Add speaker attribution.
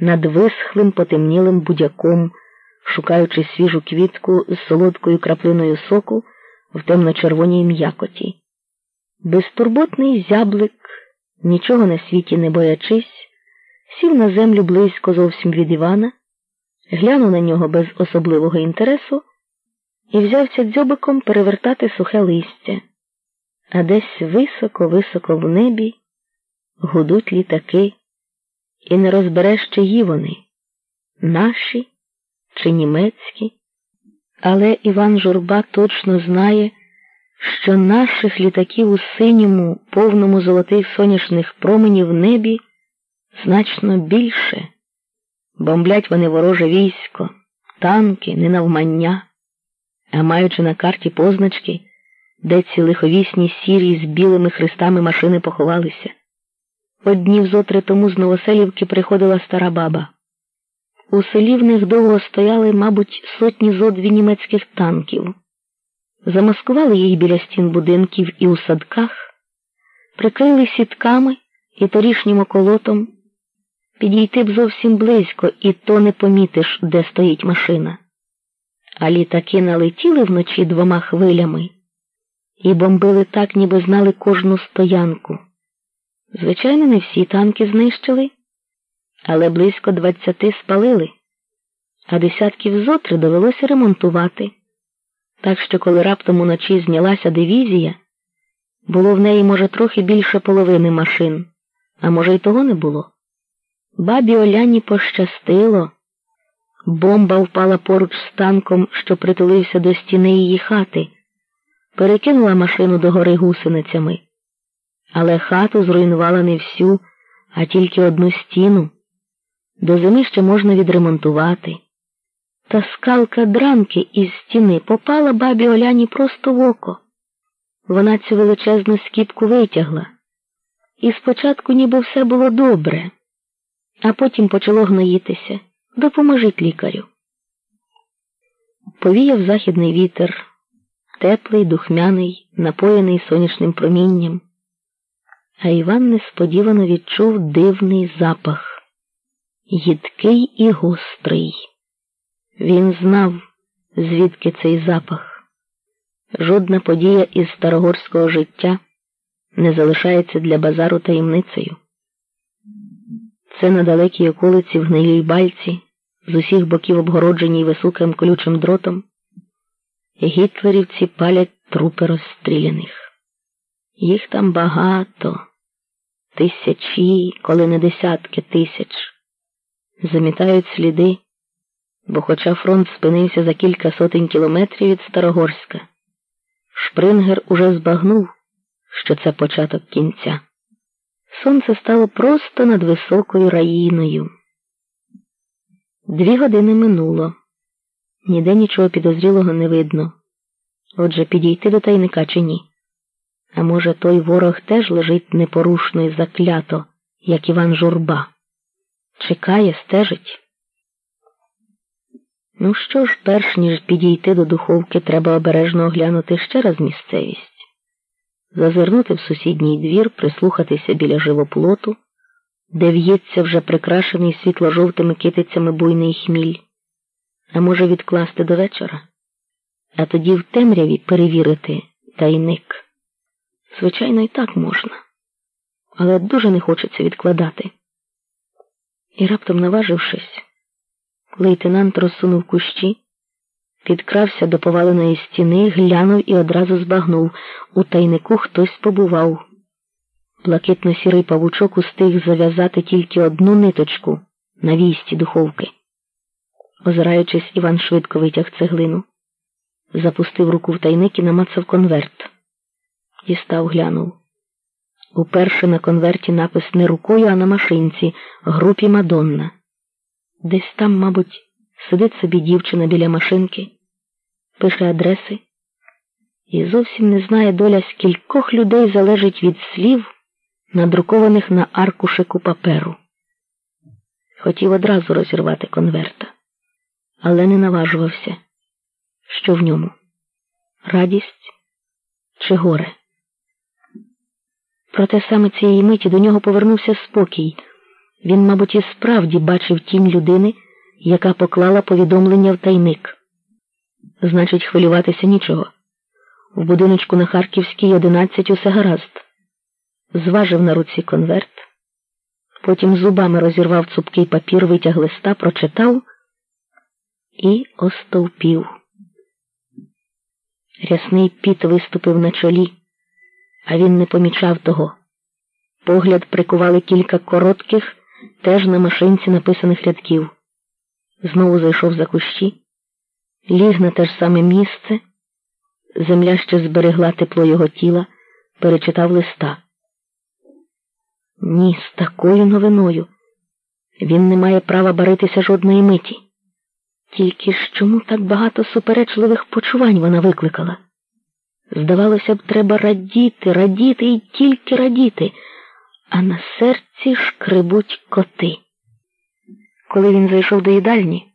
Speaker 1: над висхлим потемнілим будяком, шукаючи свіжу квітку з солодкою краплиною соку в темно-червоній м'якоті. Безтурботний зяблик, нічого на світі не боячись, сів на землю близько зовсім від Івана, глянув на нього без особливого інтересу і взявся дзьобиком перевертати сухе листя, а десь високо-високо в небі гудуть літаки, і не розбереш, чиї вони наші чи німецькі. Але Іван Журба точно знає, що наших літаків у синьому, повному золотих сонячних променів небі значно більше. Бомблять вони вороже військо, танки, ненавмання, а маючи на карті позначки, де ці лиховісні сірі з білими хрестами машини поховалися. Однів зотри тому з Новоселівки приходила стара баба. У селі в них довго стояли, мабуть, сотні зодві німецьких танків. Замаскували їх біля стін будинків і у садках, прикрили сітками і торішнім околотом. Підійти б зовсім близько, і то не помітиш, де стоїть машина. А літаки налетіли вночі двома хвилями і бомбили так, ніби знали кожну стоянку. Звичайно, не всі танки знищили, але близько двадцяти спалили, а десятків зотри довелося ремонтувати. Так що, коли раптом уночі знялася дивізія, було в неї, може, трохи більше половини машин, а може, й того не було. Бабі Оляні пощастило. Бомба впала поруч з танком, що притулився до стіни її хати, перекинула машину до гори гусеницями, але хату зруйнувала не всю, а тільки одну стіну. До зими ще можна відремонтувати. Та скалка дранки із стіни попала бабі Оляні просто в око. Вона цю величезну скіпку витягла. І спочатку ніби все було добре, а потім почало гноїтися. Допоможіть лікарю. Повіяв західний вітер, теплий, духмяний, напоєний сонячним промінням. А Іван несподівано відчув дивний запах, їдкий і гострий. Він знав, звідки цей запах. Жодна подія із старогорського життя не залишається для базару таємницею. Це на далекій околиці в гнилій бальці, з усіх боків обгородженій високим колючим дротом. Гітлерівці палять трупи розстріляних. Їх там багато, тисячі, коли не десятки тисяч. Замітають сліди, бо, хоча фронт спинився за кілька сотень кілометрів від Старогорська, Шпрингер уже збагнув, що це початок кінця. Сонце стало просто над високою раїною. Дві години минуло. Ніде нічого підозрілого не видно. Отже, підійти до тайника чи ні? А може, той ворог теж лежить непорушно і заклято, як Іван Журба? Чекає, стежить. Ну що ж, перш ніж підійти до духовки, треба обережно оглянути ще раз місцевість зазирнути в сусідній двір, прислухатися біля живоплоту, де в'ється вже прикрашений світло-жовтими китицями буйний хміль, а може, відкласти до вечора, а тоді в темряві перевірити тайник. Звичайно, і так можна, але дуже не хочеться відкладати. І раптом, наважившись, лейтенант розсунув кущі. Підкрався до поваленої стіни, глянув і одразу збагнув. У тайнику хтось побував. Блакитно-сірий павучок устиг зав'язати тільки одну ниточку на вісті духовки. Озираючись, Іван швидко витяг цеглину, запустив руку в тайник і намацав конверт. Дістав, глянув. Уперше на конверті напис не рукою, а на машинці групі Мадонна. Десь там, мабуть. Сидить собі дівчина біля машинки, пише адреси і зовсім не знає доля, скількох людей залежить від слів, надрукованих на аркушику паперу. Хотів одразу розірвати конверта, але не наважувався, що в ньому радість чи горе. Проте саме цієї миті до нього повернувся спокій. Він, мабуть, і справді бачив тінь людини, яка поклала повідомлення в тайник. Значить, хвилюватися нічого. В будиночку на Харківській одинадцять усе гаразд. Зважив на руці конверт, потім зубами розірвав цупкий папір, витяг листа, прочитав і остовпів. Рясний піт виступив на чолі, а він не помічав того. Погляд прикували кілька коротких, теж на машинці написаних рядків. Знову зайшов за кущі, ліг на те ж саме місце. Земля ще зберегла тепло його тіла, перечитав листа. Ні, з такою новиною. Він не має права баритися жодної миті. Тільки ж чому так багато суперечливих почувань вона викликала? Здавалося б, треба радіти, радіти і тільки радіти, а на серці шкребуть коти. Коли він зайшов до їдальні,